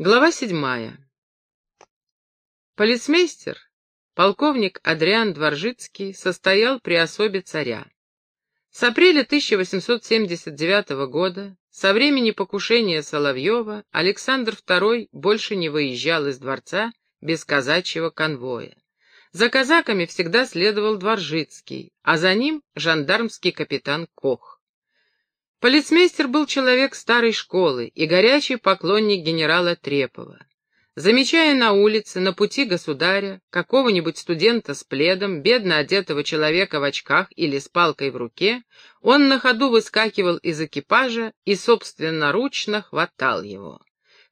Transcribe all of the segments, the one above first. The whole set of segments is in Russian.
Глава седьмая. Полицмейстер, полковник Адриан Дворжицкий, состоял при особе царя. С апреля 1879 года, со времени покушения Соловьева, Александр II больше не выезжал из дворца без казачьего конвоя. За казаками всегда следовал Дворжицкий, а за ним жандармский капитан Кох. Полицмейстер был человек старой школы и горячий поклонник генерала Трепова. Замечая на улице, на пути государя, какого-нибудь студента с пледом, бедно одетого человека в очках или с палкой в руке, он на ходу выскакивал из экипажа и собственноручно хватал его.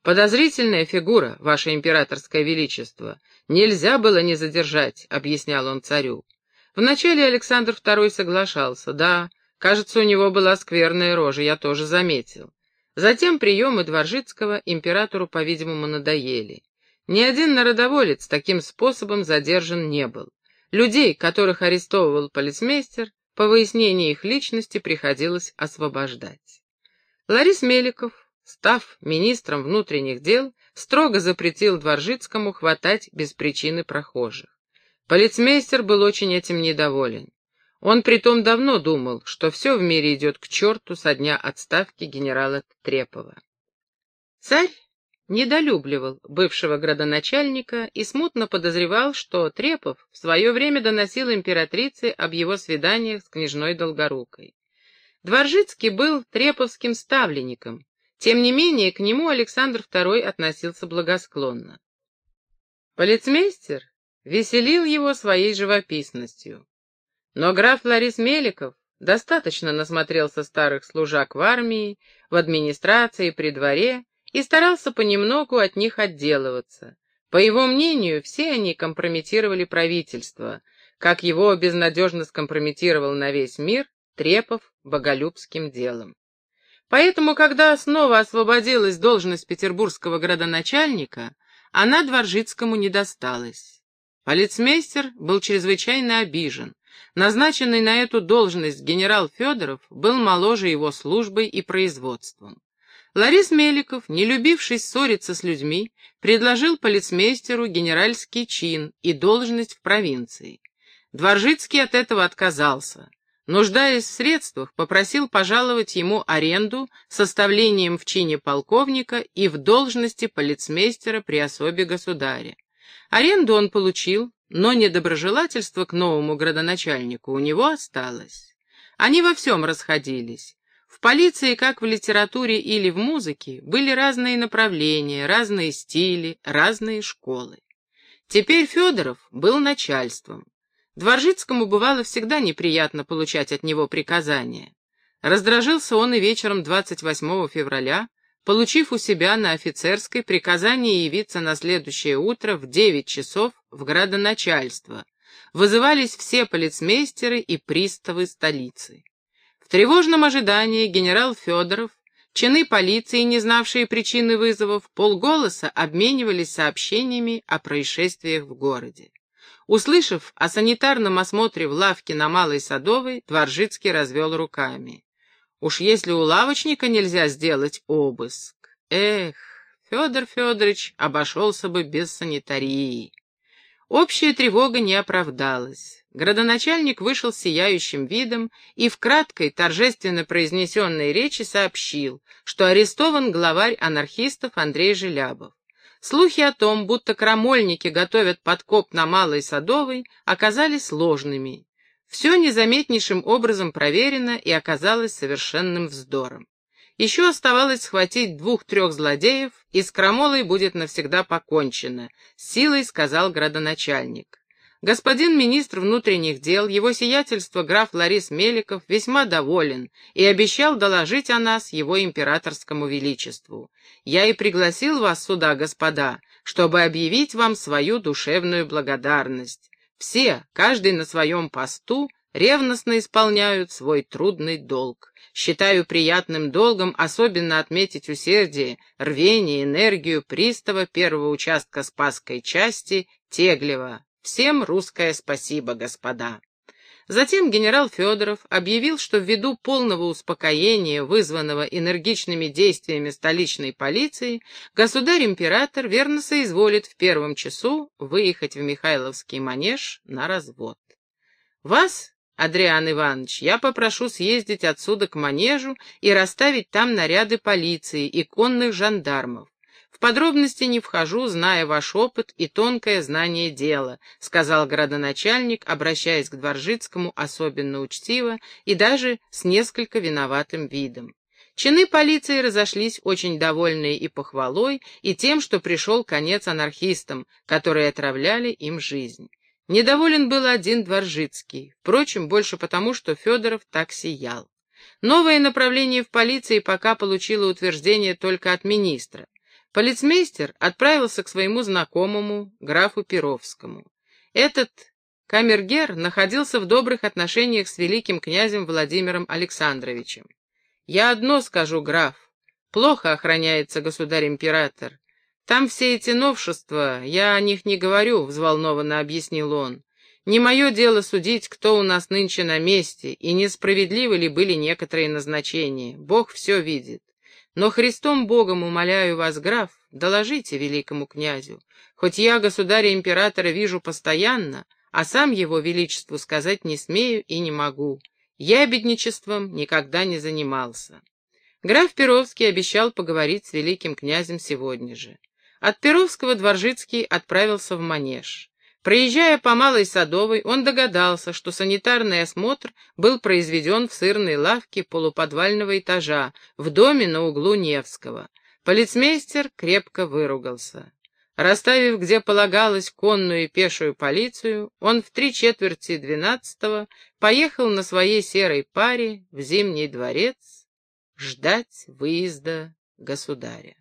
«Подозрительная фигура, ваше императорское величество. Нельзя было не задержать», — объяснял он царю. Вначале Александр II соглашался, да, Кажется, у него была скверная рожа, я тоже заметил. Затем приемы Дворжицкого императору, по-видимому, надоели. Ни один народоволец таким способом задержан не был. Людей, которых арестовывал полицмейстер, по выяснении их личности приходилось освобождать. Ларис Меликов, став министром внутренних дел, строго запретил Дворжицкому хватать без причины прохожих. Полицмейстер был очень этим недоволен. Он притом давно думал, что все в мире идет к черту со дня отставки генерала Трепова. Царь недолюбливал бывшего градоначальника и смутно подозревал, что Трепов в свое время доносил императрице об его свиданиях с княжной Долгорукой. Дворжицкий был треповским ставленником, тем не менее к нему Александр II относился благосклонно. Полицмейстер веселил его своей живописностью. Но граф Ларис Меликов достаточно насмотрелся старых служак в армии, в администрации, при дворе и старался понемногу от них отделываться. По его мнению, все они компрометировали правительство, как его безнадежно скомпрометировал на весь мир Трепов боголюбским делом. Поэтому, когда снова освободилась должность петербургского градоначальника, она Дворжицкому не досталась. Полицмейстер был чрезвычайно обижен, Назначенный на эту должность генерал Федоров был моложе его службой и производством. Ларис Меликов, не любивший ссориться с людьми, предложил полицмейстеру генеральский чин и должность в провинции. Дворжицкий от этого отказался. Нуждаясь в средствах, попросил пожаловать ему аренду составлением в чине полковника и в должности полицмейстера при особе государя. Аренду он получил, но недоброжелательство к новому градоначальнику у него осталось. Они во всем расходились. В полиции, как в литературе или в музыке, были разные направления, разные стили, разные школы. Теперь Федоров был начальством. Дворжицкому бывало всегда неприятно получать от него приказания. Раздражился он и вечером 28 февраля, получив у себя на офицерской приказание явиться на следующее утро в девять часов в градоначальство. Вызывались все полицмейстеры и приставы столицы. В тревожном ожидании генерал Федоров, чины полиции, не знавшие причины вызовов, полголоса обменивались сообщениями о происшествиях в городе. Услышав о санитарном осмотре в лавке на Малой Садовой, Дворжицкий развел руками. Уж если у лавочника нельзя сделать обыск. Эх, Федор Федорович обошелся бы без санитарии. Общая тревога не оправдалась. Градоначальник вышел с сияющим видом и в краткой, торжественно произнесенной речи сообщил, что арестован главарь анархистов Андрей Желябов. Слухи о том, будто крамольники готовят подкоп на Малой Садовой, оказались ложными. Все незаметнейшим образом проверено и оказалось совершенным вздором. Еще оставалось схватить двух-трех злодеев, и с крамолой будет навсегда покончено, — силой сказал градоначальник. Господин министр внутренних дел, его сиятельство граф Ларис Меликов, весьма доволен и обещал доложить о нас его императорскому величеству. Я и пригласил вас сюда, господа, чтобы объявить вам свою душевную благодарность. Все, каждый на своем посту, ревностно исполняют свой трудный долг. Считаю приятным долгом особенно отметить усердие, рвение, энергию пристава первого участка Спасской части Теглева. Всем русское спасибо, господа. Затем генерал Федоров объявил, что ввиду полного успокоения, вызванного энергичными действиями столичной полиции, государь-император верно соизволит в первом часу выехать в Михайловский манеж на развод. Вас, Адриан Иванович, я попрошу съездить отсюда к манежу и расставить там наряды полиции и конных жандармов. В подробности не вхожу, зная ваш опыт и тонкое знание дела, сказал городоначальник, обращаясь к Дворжицкому особенно учтиво и даже с несколько виноватым видом. Чины полиции разошлись очень довольные и похвалой, и тем, что пришел конец анархистам, которые отравляли им жизнь. Недоволен был один Дворжицкий, впрочем, больше потому, что Федоров так сиял. Новое направление в полиции пока получило утверждение только от министра. Полицмейстер отправился к своему знакомому, графу Перовскому. Этот камергер находился в добрых отношениях с великим князем Владимиром Александровичем. «Я одно скажу, граф. Плохо охраняется государь-император. Там все эти новшества, я о них не говорю», — взволнованно объяснил он. «Не мое дело судить, кто у нас нынче на месте, и несправедливы ли были некоторые назначения. Бог все видит. Но Христом Богом умоляю вас, граф, доложите великому князю, хоть я государя-императора вижу постоянно, а сам его величеству сказать не смею и не могу. Я бедничеством никогда не занимался. Граф Перовский обещал поговорить с великим князем сегодня же. От Перовского Дворжицкий отправился в Манеж. Проезжая по Малой Садовой, он догадался, что санитарный осмотр был произведен в сырной лавке полуподвального этажа, в доме на углу Невского. Полицмейстер крепко выругался. Расставив, где полагалось, конную и пешую полицию, он в три четверти двенадцатого поехал на своей серой паре в Зимний дворец ждать выезда государя.